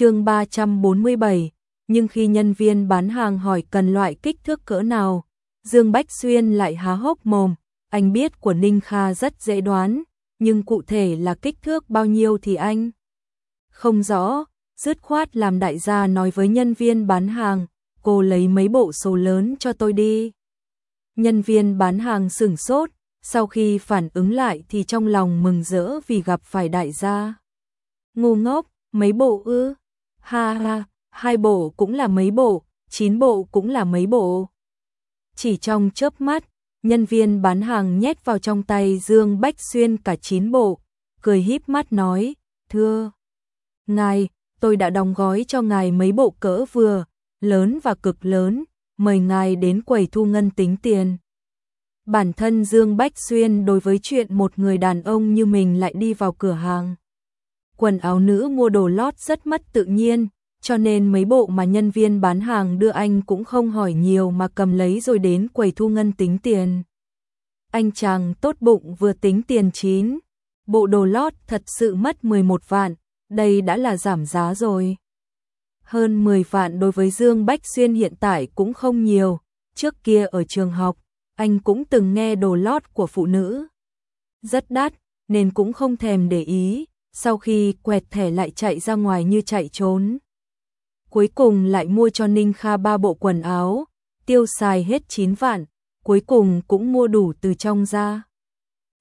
chương 347, nhưng khi nhân viên bán hàng hỏi cần loại kích thước cỡ nào, Dương Bách Xuyên lại há hốc mồm, anh biết của Ninh Kha rất dễ đoán, nhưng cụ thể là kích thước bao nhiêu thì anh không rõ, dứt khoát làm đại gia nói với nhân viên bán hàng, cô lấy mấy bộ số lớn cho tôi đi. Nhân viên bán hàng sửng sốt, sau khi phản ứng lại thì trong lòng mừng rỡ vì gặp phải đại gia. Ngu ngốc, mấy bộ ư? Ha ha, hai bộ cũng là mấy bộ, chín bộ cũng là mấy bộ. Chỉ trong chớp mắt, nhân viên bán hàng nhét vào trong tay Dương Bách Xuyên cả chín bộ, cười híp mắt nói, thưa. Ngài, tôi đã đóng gói cho ngài mấy bộ cỡ vừa, lớn và cực lớn, mời ngài đến quầy thu ngân tính tiền. Bản thân Dương Bách Xuyên đối với chuyện một người đàn ông như mình lại đi vào cửa hàng. Quần áo nữ mua đồ lót rất mất tự nhiên, cho nên mấy bộ mà nhân viên bán hàng đưa anh cũng không hỏi nhiều mà cầm lấy rồi đến quầy thu ngân tính tiền. Anh chàng tốt bụng vừa tính tiền chín, bộ đồ lót thật sự mất 11 vạn, đây đã là giảm giá rồi. Hơn 10 vạn đối với Dương Bách Xuyên hiện tại cũng không nhiều, trước kia ở trường học, anh cũng từng nghe đồ lót của phụ nữ. Rất đắt, nên cũng không thèm để ý, sau khi quẹt thẻ lại chạy ra ngoài như chạy trốn. Cuối cùng lại mua cho Ninh Kha ba bộ quần áo, tiêu xài hết 9 vạn, cuối cùng cũng mua đủ từ trong ra.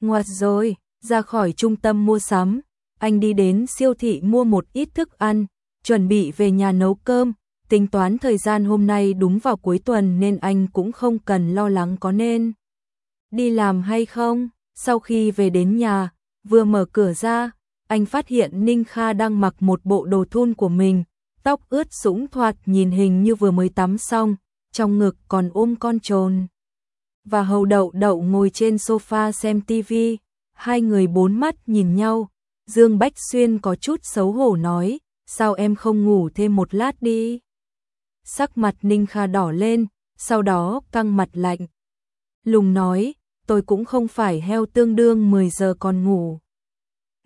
Ngoạt rồi, ra khỏi trung tâm mua sắm, anh đi đến siêu thị mua một ít thức ăn, chuẩn bị về nhà nấu cơm, tính toán thời gian hôm nay đúng vào cuối tuần nên anh cũng không cần lo lắng có nên đi làm hay không. Sau khi về đến nhà, vừa mở cửa ra, anh phát hiện Ninh Kha đang mặc một bộ đồ thun của mình, tóc ướt sũng thoạt nhìn hình như vừa mới tắm xong, trong ngực còn ôm con trồn. Và hầu đậu đậu ngồi trên sofa xem tivi, hai người bốn mắt nhìn nhau, Dương Bách Xuyên có chút xấu hổ nói, sao em không ngủ thêm một lát đi. Sắc mặt Ninh Kha đỏ lên, sau đó căng mặt lạnh. Lùng nói, tôi cũng không phải heo tương đương 10 giờ còn ngủ.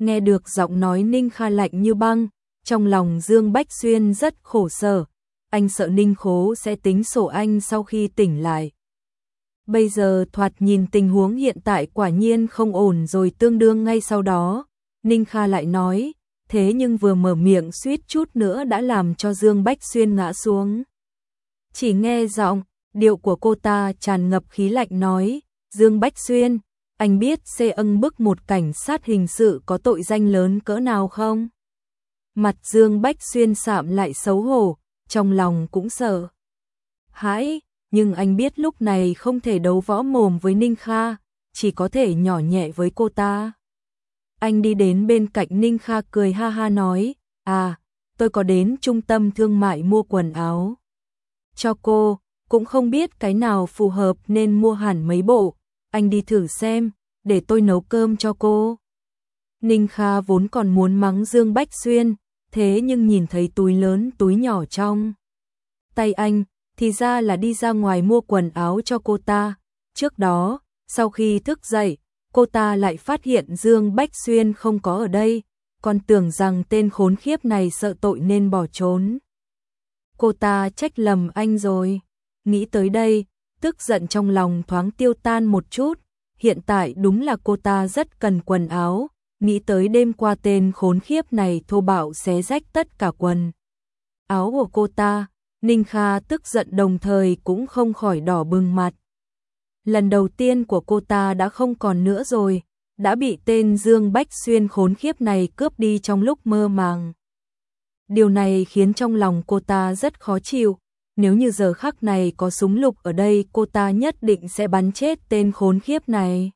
Nghe được giọng nói Ninh Kha lạnh như băng, trong lòng Dương Bách Xuyên rất khổ sở, anh sợ Ninh Khố sẽ tính sổ anh sau khi tỉnh lại. Bây giờ thoạt nhìn tình huống hiện tại quả nhiên không ổn rồi tương đương ngay sau đó, Ninh Kha lại nói, thế nhưng vừa mở miệng suýt chút nữa đã làm cho Dương Bách Xuyên ngã xuống. Chỉ nghe giọng, điệu của cô ta tràn ngập khí lạnh nói, Dương Bách Xuyên, anh biết xê ân bức một cảnh sát hình sự có tội danh lớn cỡ nào không? Mặt Dương Bách Xuyên sạm lại xấu hổ, trong lòng cũng sợ. Hãi, nhưng anh biết lúc này không thể đấu võ mồm với Ninh Kha, chỉ có thể nhỏ nhẹ với cô ta. Anh đi đến bên cạnh Ninh Kha cười ha ha nói, à, tôi có đến trung tâm thương mại mua quần áo. Cho cô, cũng không biết cái nào phù hợp nên mua hẳn mấy bộ, anh đi thử xem, để tôi nấu cơm cho cô. Ninh Kha vốn còn muốn mắng Dương Bách Xuyên, thế nhưng nhìn thấy túi lớn túi nhỏ trong. Tay anh, thì ra là đi ra ngoài mua quần áo cho cô ta. Trước đó, sau khi thức dậy, cô ta lại phát hiện Dương Bách Xuyên không có ở đây, còn tưởng rằng tên khốn khiếp này sợ tội nên bỏ trốn. Cô ta trách lầm anh rồi. Nghĩ tới đây, tức giận trong lòng thoáng tiêu tan một chút. Hiện tại đúng là cô ta rất cần quần áo, nghĩ tới đêm qua tên khốn khiếp này thô bạo xé rách tất cả quần. Áo của cô ta, Ninh Kha tức giận đồng thời cũng không khỏi đỏ bừng mặt. Lần đầu tiên của cô ta đã không còn nữa rồi, đã bị tên Dương Bách Xuyên khốn khiếp này cướp đi trong lúc mơ màng. Điều này khiến trong lòng cô ta rất khó chịu, nếu như giờ khắc này có súng lục ở đây, cô ta nhất định sẽ bắn chết tên khốn khiếp này.